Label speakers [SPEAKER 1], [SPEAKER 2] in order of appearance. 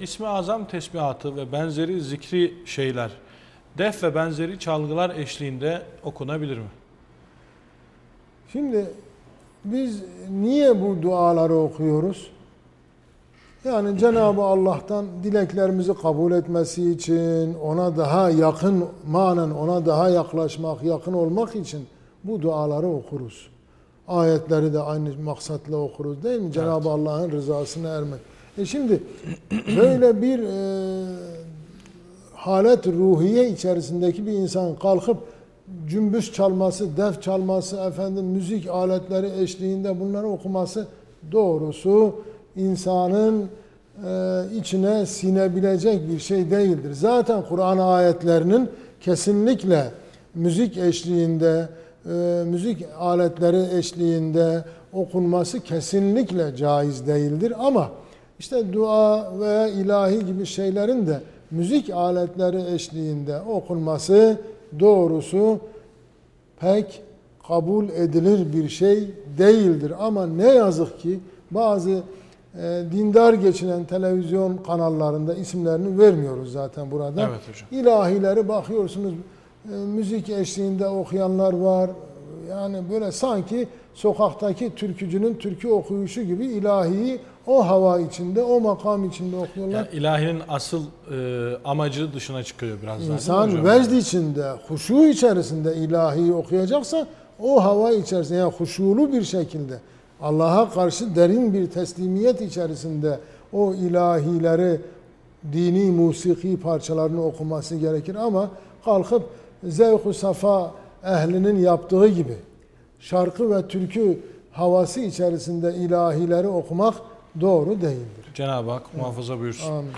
[SPEAKER 1] İsmi Azam tesbihatı ve benzeri zikri şeyler def ve benzeri çalgılar eşliğinde okunabilir mi?
[SPEAKER 2] Şimdi biz niye bu duaları okuyoruz? Yani Cenab-ı Allah'tan dileklerimizi kabul etmesi için, ona daha yakın, manen ona daha yaklaşmak, yakın olmak için bu duaları okuruz. Ayetleri de aynı maksatla okuruz değil mi? Cenab-ı Allah'ın rızasına ermek. E şimdi böyle bir e, halet ruhiye içerisindeki bir insan kalkıp cümbüş çalması, def çalması, efendim müzik aletleri eşliğinde bunları okuması doğrusu insanın e, içine sinebilecek bir şey değildir. Zaten Kur'an ayetlerinin kesinlikle müzik eşliğinde, e, müzik aletleri eşliğinde okunması kesinlikle caiz değildir. Ama işte dua veya ilahi gibi şeylerin de müzik aletleri eşliğinde okunması doğrusu pek kabul edilir bir şey değildir. Ama ne yazık ki bazı e, dindar geçinen televizyon kanallarında isimlerini vermiyoruz zaten burada.
[SPEAKER 1] Evet hocam.
[SPEAKER 2] İlahileri bakıyorsunuz e, müzik eşliğinde okuyanlar var. Yani böyle sanki sokaktaki türkücünün türkü okuyuşu gibi ilahiyi o hava içinde, o makam içinde okuyorlar.
[SPEAKER 1] Yani ilahinin asıl e, amacı dışına çıkıyor biraz daha.
[SPEAKER 2] İnsan vecd içinde, huşu içerisinde ilahiyi okuyacaksa o hava içerisinde yani huşulu bir şekilde Allah'a karşı derin bir teslimiyet içerisinde o ilahileri dini musiki parçalarını okuması gerekir ama kalkıp zevk-ı safa ehlinin yaptığı gibi şarkı ve türkü havası içerisinde ilahileri okumak doğru değildir.
[SPEAKER 1] Cenab-ı Hak muhafaza buyursun.
[SPEAKER 2] Amin.